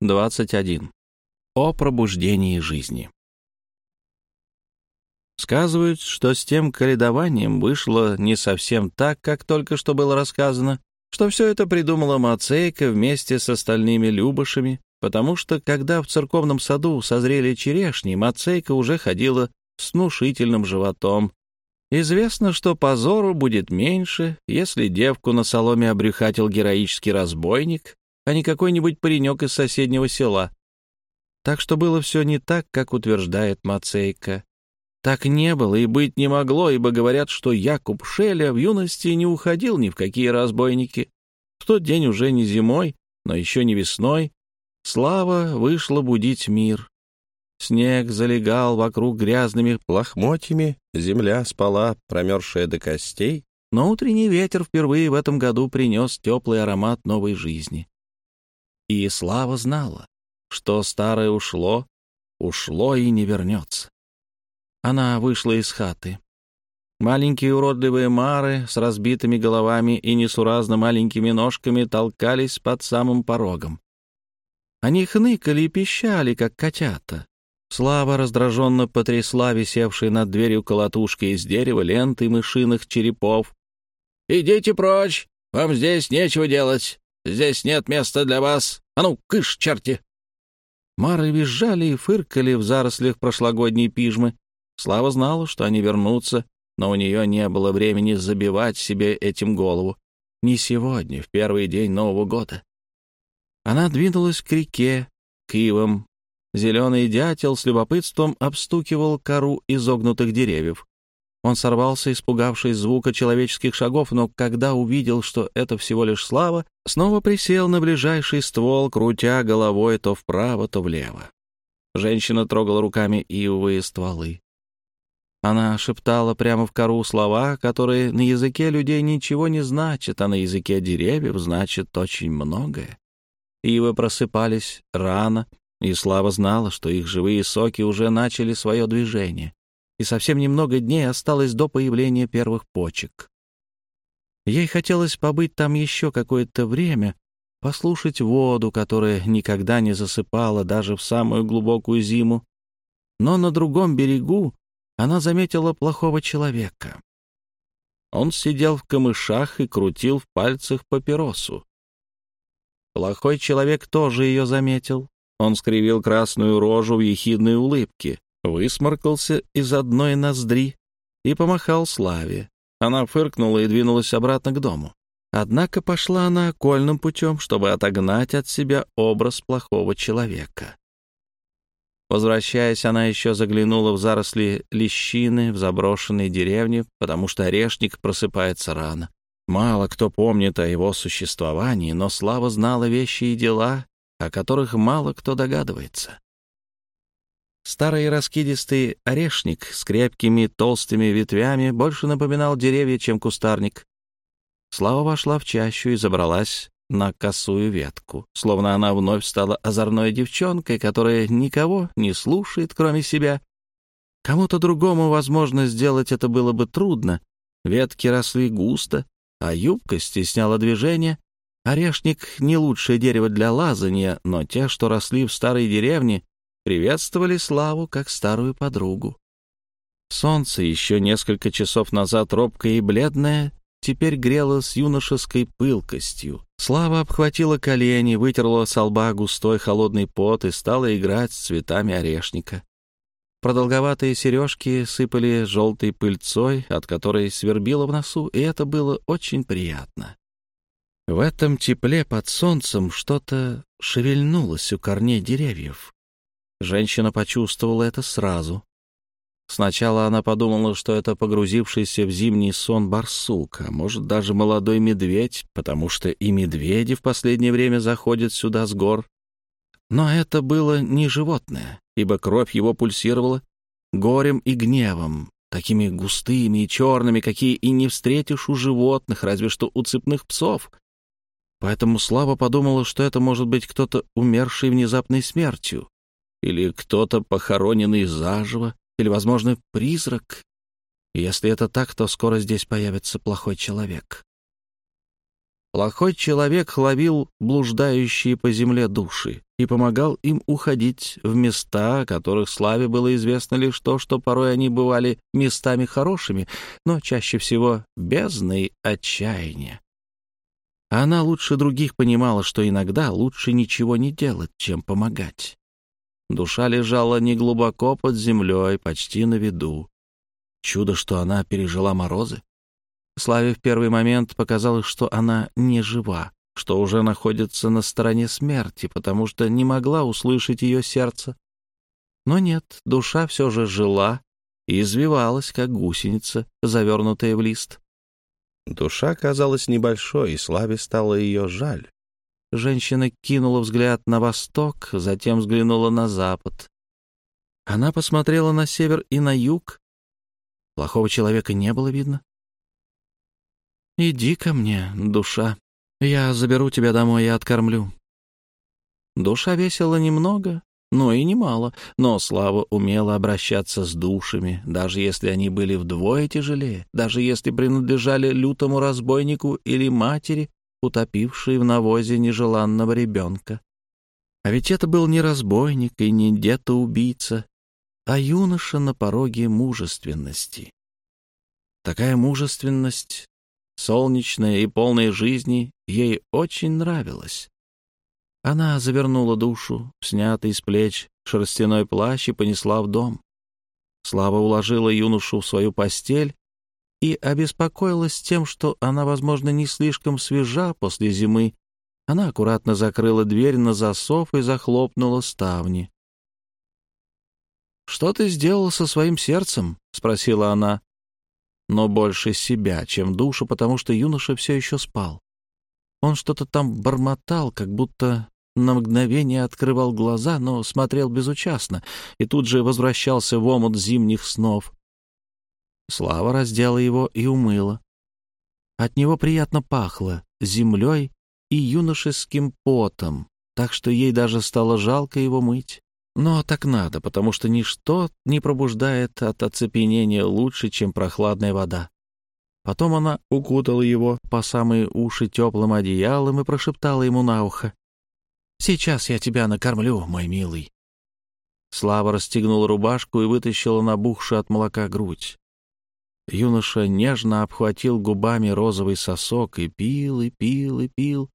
21. О пробуждении жизни. Сказывают, что с тем каледованием вышло не совсем так, как только что было рассказано, что все это придумала Мацейка вместе с остальными любышами, потому что, когда в церковном саду созрели черешни, Мацейка уже ходила с внушительным животом. Известно, что позору будет меньше, если девку на соломе обрюхатил героический разбойник, а не какой-нибудь паренек из соседнего села. Так что было все не так, как утверждает Мацейка. Так не было и быть не могло, ибо говорят, что Якуб Шеля в юности не уходил ни в какие разбойники. В тот день уже не зимой, но еще не весной. Слава вышла будить мир. Снег залегал вокруг грязными лохмотьями, земля спала, промерзшая до костей, но утренний ветер впервые в этом году принес теплый аромат новой жизни. И Слава знала, что старое ушло, ушло и не вернется. Она вышла из хаты. Маленькие уродливые мары с разбитыми головами и несуразно маленькими ножками толкались под самым порогом. Они хныкали и пищали, как котята. Слава раздраженно потрясла висевшей над дверью колотушки из дерева ленты мышиных черепов. «Идите прочь! Вам здесь нечего делать! Здесь нет места для вас! А ну, кыш, черти!» Мары визжали и фыркали в зарослях прошлогодней пижмы, Слава знала, что они вернутся, но у нее не было времени забивать себе этим голову. Не сегодня, в первый день Нового года. Она двинулась к реке, к ивам. Зеленый дятел с любопытством обстукивал кору изогнутых деревьев. Он сорвался, испугавшись звука человеческих шагов, но когда увидел, что это всего лишь слава, снова присел на ближайший ствол, крутя головой то вправо, то влево. Женщина трогала руками ивовые стволы. Она шептала прямо в кору слова, которые на языке людей ничего не значат, а на языке деревьев значат очень многое. Ивы просыпались рано, и Слава знала, что их живые соки уже начали свое движение, и совсем немного дней осталось до появления первых почек. Ей хотелось побыть там еще какое-то время, послушать воду, которая никогда не засыпала даже в самую глубокую зиму. Но на другом берегу она заметила плохого человека. Он сидел в камышах и крутил в пальцах папиросу. Плохой человек тоже ее заметил. Он скривил красную рожу в ехидной улыбке, высморкался из одной ноздри и помахал Славе. Она фыркнула и двинулась обратно к дому. Однако пошла она окольным путем, чтобы отогнать от себя образ плохого человека. Возвращаясь, она еще заглянула в заросли лещины в заброшенной деревне, потому что орешник просыпается рано. Мало кто помнит о его существовании, но Слава знала вещи и дела, о которых мало кто догадывается. Старый раскидистый орешник с крепкими толстыми ветвями больше напоминал деревья, чем кустарник. Слава вошла в чащу и забралась на косую ветку, словно она вновь стала озорной девчонкой, которая никого не слушает, кроме себя. Кому-то другому, возможно, сделать это было бы трудно. Ветки росли густо, а юбка стесняла движение. Орешник — не лучшее дерево для лазания, но те, что росли в старой деревне, приветствовали Славу как старую подругу. Солнце, еще несколько часов назад робкое и бледное, теперь грело с юношеской пылкостью. Слава обхватила колени, вытерла с лба густой холодный пот и стала играть с цветами орешника. Продолговатые сережки сыпали желтой пыльцой, от которой свербило в носу, и это было очень приятно. В этом тепле под солнцем что-то шевельнулось у корней деревьев. Женщина почувствовала это сразу. Сначала она подумала, что это погрузившийся в зимний сон барсук, а может даже молодой медведь, потому что и медведи в последнее время заходят сюда с гор. Но это было не животное, ибо кровь его пульсировала горем и гневом, такими густыми и черными, какие и не встретишь у животных, разве что у цепных псов. Поэтому Слава подумала, что это может быть кто-то, умерший внезапной смертью, или кто-то, похороненный заживо, или, возможно, призрак. Если это так, то скоро здесь появится плохой человек. Плохой человек ловил блуждающие по земле души. и помогал им уходить в места, о которых Славе было известно лишь то, что порой они бывали местами хорошими, но чаще всего бездной отчаяния. Она лучше других понимала, что иногда лучше ничего не делать, чем помогать. Душа лежала неглубоко под землей, почти на виду. Чудо, что она пережила морозы. Славе в первый момент показалось, что она не жива, что уже находится на стороне смерти, потому что не могла услышать ее сердце. Но нет, душа все же жила и извивалась, как гусеница, завернутая в лист. Душа казалась небольшой, и Славе стало ее жаль. Женщина кинула взгляд на восток, затем взглянула на запад. Она посмотрела на север и на юг. Плохого человека не было видно. «Иди ко мне, душа. Я заберу тебя домой и откормлю». Душа весила немного, но и немало, но Слава умела обращаться с душами, даже если они были вдвое тяжелее, даже если принадлежали лютому разбойнику или матери, утопившей в навозе нежеланного ребенка. А ведь это был не разбойник и не дето-убийца, а юноша на пороге мужественности. Такая мужественность солнечная и полная жизни, ей очень нравилась. Она завернула душу, снятый с плеч шерстяной плащ и понесла в дом. Слава уложила юношу в свою постель и обеспокоилась тем, что она, возможно, не слишком свежа после зимы. Она аккуратно закрыла дверь на засов и захлопнула ставни. «Что ты сделал со своим сердцем?» — спросила она но больше себя, чем душу, потому что юноша все еще спал. Он что-то там бормотал, как будто на мгновение открывал глаза, но смотрел безучастно, и тут же возвращался в омут зимних снов. Слава раздела его и умыла. От него приятно пахло землей и юношеским потом, так что ей даже стало жалко его мыть. Но так надо, потому что ничто не пробуждает от оцепенения лучше, чем прохладная вода. Потом она укутала его по самые уши теплым одеялом и прошептала ему на ухо. «Сейчас я тебя накормлю, мой милый». Слава расстегнула рубашку и вытащила набухшую от молока грудь. Юноша нежно обхватил губами розовый сосок и пил, и пил, и пил.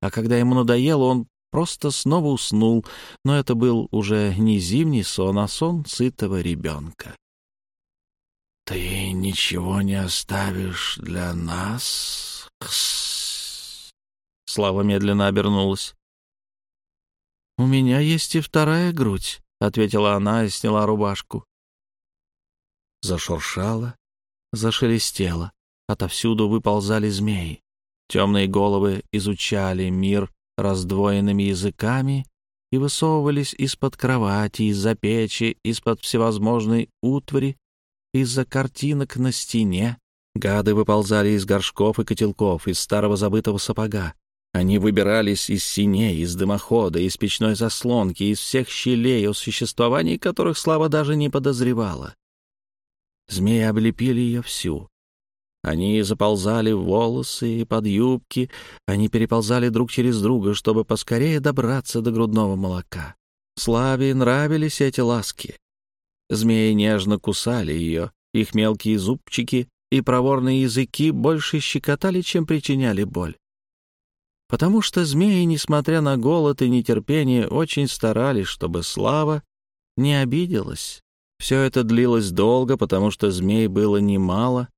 А когда ему надоело, он просто снова уснул, но это был уже не зимний сон, а сон сытого ребенка. «Ты ничего не оставишь для нас?» Слава медленно обернулась. «У меня есть и вторая грудь», — ответила она и сняла рубашку. Зашуршала, зашелестела. Отовсюду выползали змеи. Темные головы изучали мир раздвоенными языками и высовывались из-под кровати, из-за печи, из-под всевозможной утвари, из-за картинок на стене. Гады выползали из горшков и котелков, из старого забытого сапога. Они выбирались из синей, из дымохода, из печной заслонки, из всех щелей, о существовании которых Слава даже не подозревала. Змеи облепили ее всю, они заползали в волосы и под юбки, они переползали друг через друга, чтобы поскорее добраться до грудного молока. Славе нравились эти ласки. Змеи нежно кусали ее, их мелкие зубчики и проворные языки больше щекотали, чем причиняли боль. Потому что змеи, несмотря на голод и нетерпение, очень старались, чтобы Слава не обиделась. Все это длилось долго, потому что змей было немало,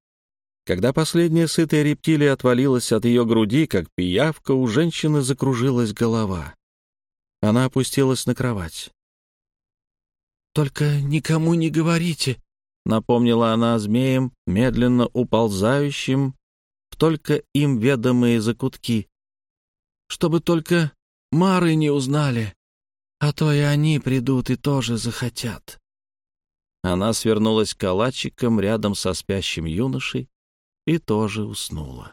когда последняя сытая рептилия отвалилась от ее груди, как пиявка, у женщины закружилась голова. Она опустилась на кровать. «Только никому не говорите», — напомнила она змеем, медленно уползающим в только им ведомые закутки. «Чтобы только Мары не узнали, а то и они придут и тоже захотят». Она свернулась калачиком рядом со спящим юношей, и тоже уснула.